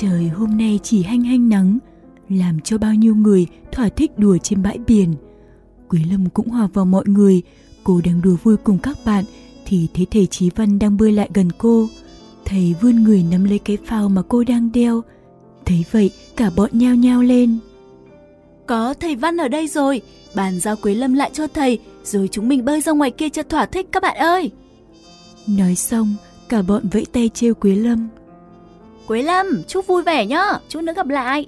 Trời hôm nay chỉ hanh hanh nắng, làm cho bao nhiêu người thỏa thích đùa trên bãi biển. Quý Lâm cũng hòa vào mọi người, cô đang đùa vui cùng các bạn thì thấy thầy Chí Văn đang bơi lại gần cô. Thầy vươn người nắm lấy cái phao mà cô đang đeo. Thấy vậy, cả bọn nhao nhao lên. Có thầy Văn ở đây rồi, bàn giao Quế Lâm lại cho thầy, rồi chúng mình bơi ra ngoài kia cho thỏa thích các bạn ơi. Nói xong, cả bọn vẫy tay trêu Quế Lâm. Quế Lâm, chúc vui vẻ nhá, chút nữa gặp lại.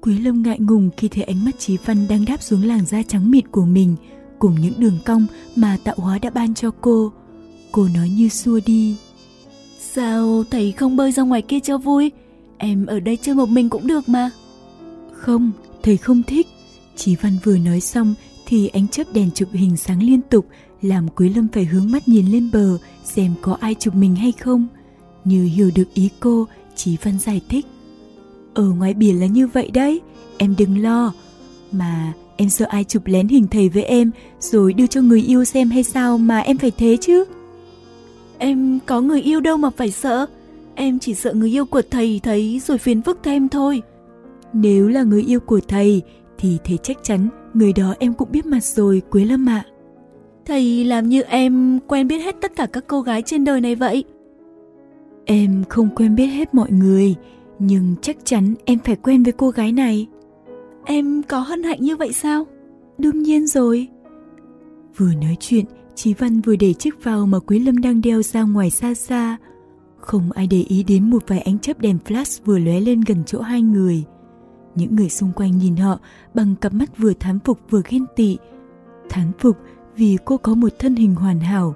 Quý Lâm ngại ngùng khi thấy ánh mắt Chí Văn đang đáp xuống làn da trắng mịn của mình, cùng những đường cong mà tạo hóa đã ban cho cô. Cô nói như xua đi. Sao thầy không bơi ra ngoài kia cho vui? Em ở đây chơi một mình cũng được mà. Không, thầy không thích. Chí Văn vừa nói xong thì ánh chớp đèn chụp hình sáng liên tục làm Quý Lâm phải hướng mắt nhìn lên bờ xem có ai chụp mình hay không. Như hiểu được ý cô, Chí Văn giải thích. Ở ngoài biển là như vậy đấy, em đừng lo. Mà em sợ ai chụp lén hình thầy với em rồi đưa cho người yêu xem hay sao mà em phải thế chứ? Em có người yêu đâu mà phải sợ. Em chỉ sợ người yêu của thầy thấy rồi phiền phức thêm thôi. Nếu là người yêu của thầy thì thầy chắc chắn người đó em cũng biết mặt rồi Quế Lâm ạ. Thầy làm như em quen biết hết tất cả các cô gái trên đời này vậy. Em không quen biết hết mọi người, nhưng chắc chắn em phải quen với cô gái này. Em có hân hạnh như vậy sao? Đương nhiên rồi. Vừa nói chuyện, Chí Văn vừa để chiếc phao mà Quý Lâm đang đeo ra ngoài xa xa. Không ai để ý đến một vài ánh chớp đèn flash vừa lóe lên gần chỗ hai người. Những người xung quanh nhìn họ bằng cặp mắt vừa thán phục vừa ghen tị. Thán phục vì cô có một thân hình hoàn hảo,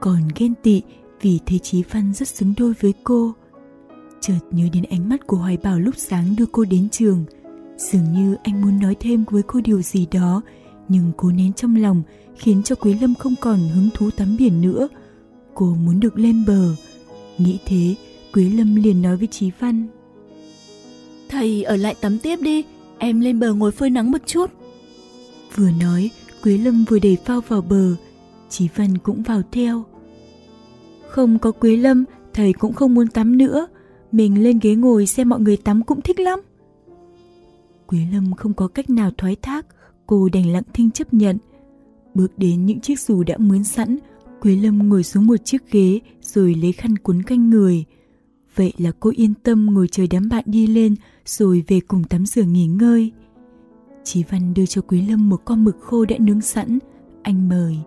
còn ghen tị vì thấy Chí Văn rất xứng đôi với cô. Chợt nhớ đến ánh mắt của Hoài Bảo lúc sáng đưa cô đến trường. Dường như anh muốn nói thêm với cô điều gì đó, nhưng cố nén trong lòng khiến cho Quý Lâm không còn hứng thú tắm biển nữa. Cô muốn được lên bờ. Nghĩ thế, Quý Lâm liền nói với Chí Văn. Thầy ở lại tắm tiếp đi, em lên bờ ngồi phơi nắng một chút. Vừa nói, Quý Lâm vừa đẩy phao vào bờ, Chí Văn cũng vào theo. Không có Quế Lâm, thầy cũng không muốn tắm nữa. Mình lên ghế ngồi xem mọi người tắm cũng thích lắm. Quế Lâm không có cách nào thoái thác, cô đành lặng thinh chấp nhận. Bước đến những chiếc dù đã mướn sẵn, Quế Lâm ngồi xuống một chiếc ghế rồi lấy khăn cuốn canh người. Vậy là cô yên tâm ngồi chờ đám bạn đi lên rồi về cùng tắm rửa nghỉ ngơi. Chí Văn đưa cho Quý Lâm một con mực khô đã nướng sẵn. Anh mời.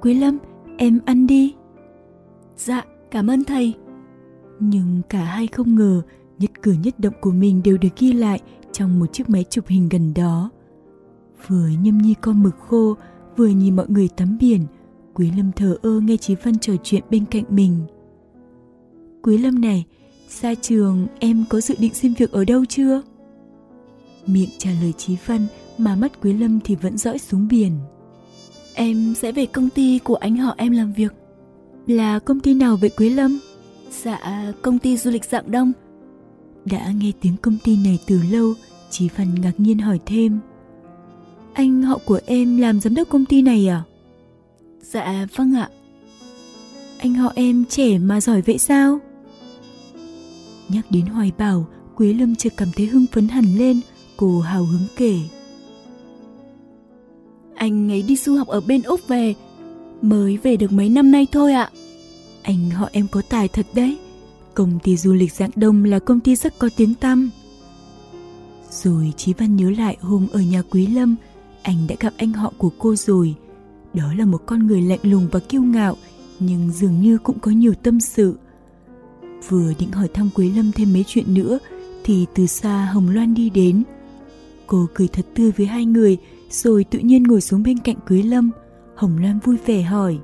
Quý Lâm, em ăn đi. Dạ, cảm ơn thầy. Nhưng cả hai không ngờ nhất cử nhất động của mình đều được ghi lại trong một chiếc máy chụp hình gần đó. Vừa nhâm nhi con mực khô, vừa nhìn mọi người tắm biển, Quý Lâm thờ ơ nghe Chí Văn trò chuyện bên cạnh mình. Quý Lâm này, xa trường em có dự định xin việc ở đâu chưa? Miệng trả lời Chí Văn mà mắt Quý Lâm thì vẫn dõi xuống biển. Em sẽ về công ty của anh họ em làm việc. Là công ty nào vậy Quế Lâm? Dạ, công ty du lịch dạng đông. Đã nghe tiếng công ty này từ lâu, Chí Văn ngạc nhiên hỏi thêm. Anh họ của em làm giám đốc công ty này à? Dạ, vâng ạ. Anh họ em trẻ mà giỏi vậy sao? Nhắc đến Hoài Bảo, Quế Lâm chợt cảm thấy hưng phấn hẳn lên, cô hào hứng kể. Anh ấy đi du học ở bên Úc về, mới về được mấy năm nay thôi ạ. Anh họ em có tài thật đấy. Công ty du lịch dạng đông là công ty rất có tiếng tăm. Rồi Chí Văn nhớ lại hôm ở nhà Quý Lâm, anh đã gặp anh họ của cô rồi. Đó là một con người lạnh lùng và kiêu ngạo, nhưng dường như cũng có nhiều tâm sự. Vừa định hỏi thăm Quý Lâm thêm mấy chuyện nữa, thì từ xa Hồng Loan đi đến. Cô cười thật tươi với hai người, rồi tự nhiên ngồi xuống bên cạnh Quý Lâm. Hồng Loan vui vẻ hỏi.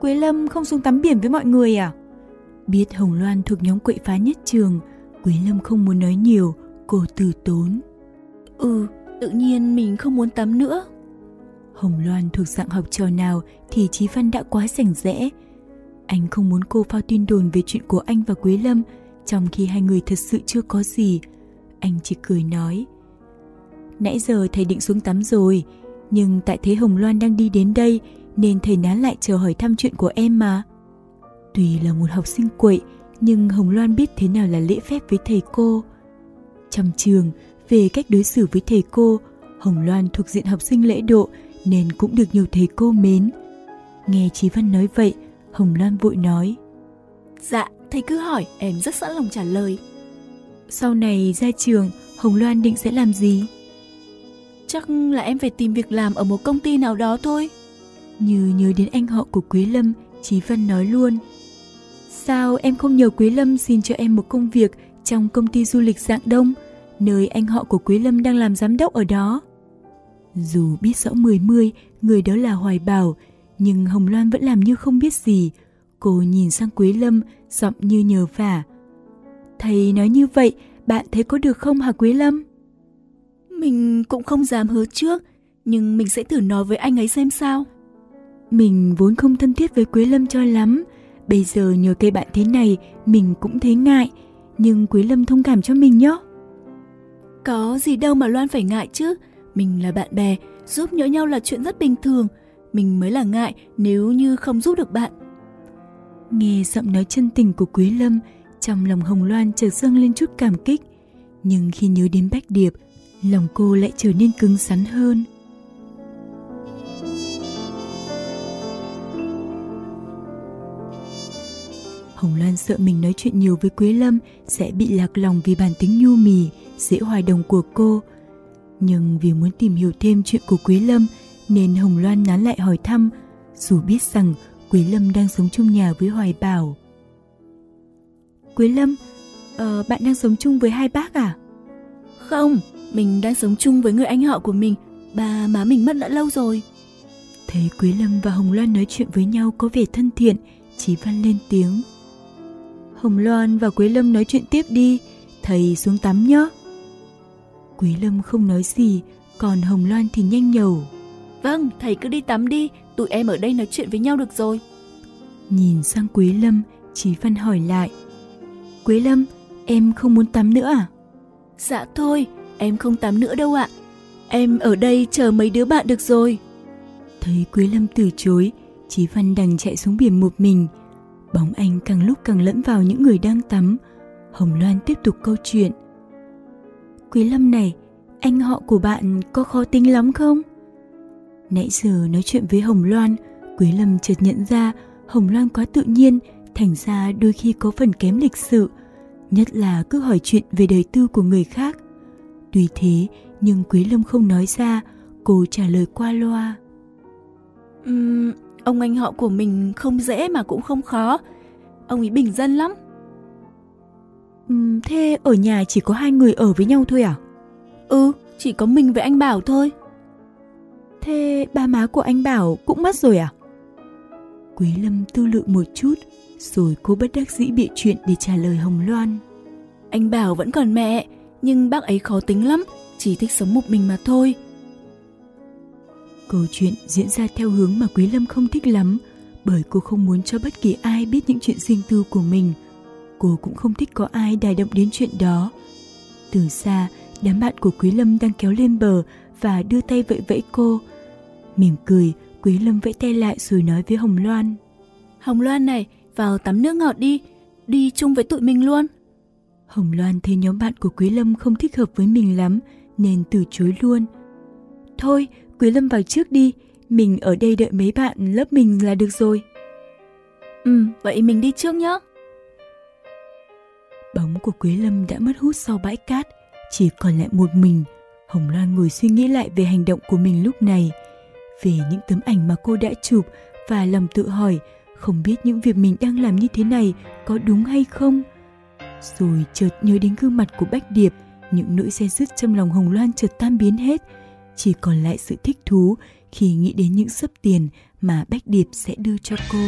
Quế Lâm không xuống tắm biển với mọi người à? Biết Hồng Loan thuộc nhóm quậy phá nhất trường, Quý Lâm không muốn nói nhiều, cô từ tốn. Ừ, tự nhiên mình không muốn tắm nữa. Hồng Loan thuộc dạng học trò nào thì Chí Văn đã quá rảnh rẽ. Anh không muốn cô phao tin đồn về chuyện của anh và Quý Lâm, trong khi hai người thật sự chưa có gì. Anh chỉ cười nói. Nãy giờ thầy định xuống tắm rồi, nhưng tại thế Hồng Loan đang đi đến đây nên thầy nán lại chờ hỏi thăm chuyện của em mà. Tuy là một học sinh quậy, nhưng Hồng Loan biết thế nào là lễ phép với thầy cô. Trong trường, về cách đối xử với thầy cô, Hồng Loan thuộc diện học sinh lễ độ nên cũng được nhiều thầy cô mến. Nghe Chí Văn nói vậy, Hồng Loan vội nói. Dạ, thầy cứ hỏi, em rất sẵn lòng trả lời. Sau này ra trường, Hồng Loan định sẽ làm gì? Chắc là em phải tìm việc làm ở một công ty nào đó thôi. Như nhớ đến anh họ của Quý Lâm, Chí Văn nói luôn. Sao em không nhờ Quý Lâm xin cho em một công việc trong công ty du lịch dạng đông, nơi anh họ của Quý Lâm đang làm giám đốc ở đó? Dù biết rõ mười mươi, người đó là Hoài Bảo, nhưng Hồng Loan vẫn làm như không biết gì. Cô nhìn sang Quý Lâm, giọng như nhờ vả. Thầy nói như vậy, bạn thấy có được không hả Quý Lâm? Mình cũng không dám hứa trước, nhưng mình sẽ thử nói với anh ấy xem sao. Mình vốn không thân thiết với Quế Lâm cho lắm, bây giờ nhờ cây bạn thế này mình cũng thấy ngại, nhưng Quế Lâm thông cảm cho mình nhé. Có gì đâu mà Loan phải ngại chứ, mình là bạn bè, giúp nhỡ nhau là chuyện rất bình thường, mình mới là ngại nếu như không giúp được bạn. Nghe giọng nói chân tình của Quý Lâm, trong lòng Hồng Loan chợt dâng lên chút cảm kích. Nhưng khi nhớ đến Bách Điệp, lòng cô lại trở nên cứng rắn hơn. Hồng Loan sợ mình nói chuyện nhiều với Quế Lâm sẽ bị lạc lòng vì bản tính nhu mì, dễ hoài đồng của cô. Nhưng vì muốn tìm hiểu thêm chuyện của Quế Lâm nên Hồng Loan nán lại hỏi thăm, dù biết rằng Quế Lâm đang sống chung nhà với Hoài Bảo. Quế Lâm, uh, bạn đang sống chung với hai bác à? Không, mình đang sống chung với người anh họ của mình, ba má mình mất đã lâu rồi. Thấy Quế Lâm và Hồng Loan nói chuyện với nhau có vẻ thân thiện, Chí Văn lên tiếng. Hồng Loan và Quế Lâm nói chuyện tiếp đi, thầy xuống tắm nhé. Quế Lâm không nói gì, còn Hồng Loan thì nhanh nhẩu. Vâng, thầy cứ đi tắm đi, tụi em ở đây nói chuyện với nhau được rồi. Nhìn sang Quế Lâm, Chí Văn hỏi lại. Quế Lâm, em không muốn tắm nữa à? Dạ thôi, em không tắm nữa đâu ạ. Em ở đây chờ mấy đứa bạn được rồi. Thấy Quế Lâm từ chối, Chí Văn đành chạy xuống biển một mình. Bóng anh càng lúc càng lẫn vào những người đang tắm. Hồng Loan tiếp tục câu chuyện. Quý Lâm này, anh họ của bạn có khó tính lắm không? Nãy giờ nói chuyện với Hồng Loan, Quý Lâm chợt nhận ra Hồng Loan quá tự nhiên, thành ra đôi khi có phần kém lịch sự, nhất là cứ hỏi chuyện về đời tư của người khác. Tuy thế, nhưng Quý Lâm không nói ra, cô trả lời qua loa. Uhm, ông anh họ của mình không dễ mà cũng không khó. Ông ấy bình dân lắm. Uhm, thế ở nhà chỉ có hai người ở với nhau thôi à? Ừ, chỉ có mình với anh Bảo thôi. Thế ba má của anh Bảo cũng mất rồi à? Quý Lâm tư lự một chút, rồi cô bất đắc dĩ bị chuyện để trả lời Hồng Loan. Anh Bảo vẫn còn mẹ, nhưng bác ấy khó tính lắm, chỉ thích sống một mình mà thôi. Câu chuyện diễn ra theo hướng mà Quý Lâm không thích lắm, bởi cô không muốn cho bất kỳ ai biết những chuyện riêng tư của mình. Cô cũng không thích có ai đài động đến chuyện đó. Từ xa, đám bạn của Quý Lâm đang kéo lên bờ và đưa tay vẫy vẫy cô. Mỉm cười, Quý Lâm vẫy tay lại rồi nói với Hồng Loan. Hồng Loan này, vào tắm nước ngọt đi, đi chung với tụi mình luôn. Hồng Loan thấy nhóm bạn của Quý Lâm không thích hợp với mình lắm, nên từ chối luôn. Thôi, Quý Lâm vào trước đi, mình ở đây đợi mấy bạn lớp mình là được rồi. Ừ, vậy mình đi trước nhé. Bóng của Quế Lâm đã mất hút sau bãi cát, chỉ còn lại một mình. Hồng Loan ngồi suy nghĩ lại về hành động của mình lúc này, về những tấm ảnh mà cô đã chụp và lòng tự hỏi không biết những việc mình đang làm như thế này có đúng hay không. Rồi chợt nhớ đến gương mặt của Bách Điệp, những nỗi xe dứt trong lòng Hồng Loan chợt tan biến hết, chỉ còn lại sự thích thú khi nghĩ đến những sấp tiền mà Bách Điệp sẽ đưa cho cô.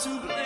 too blame.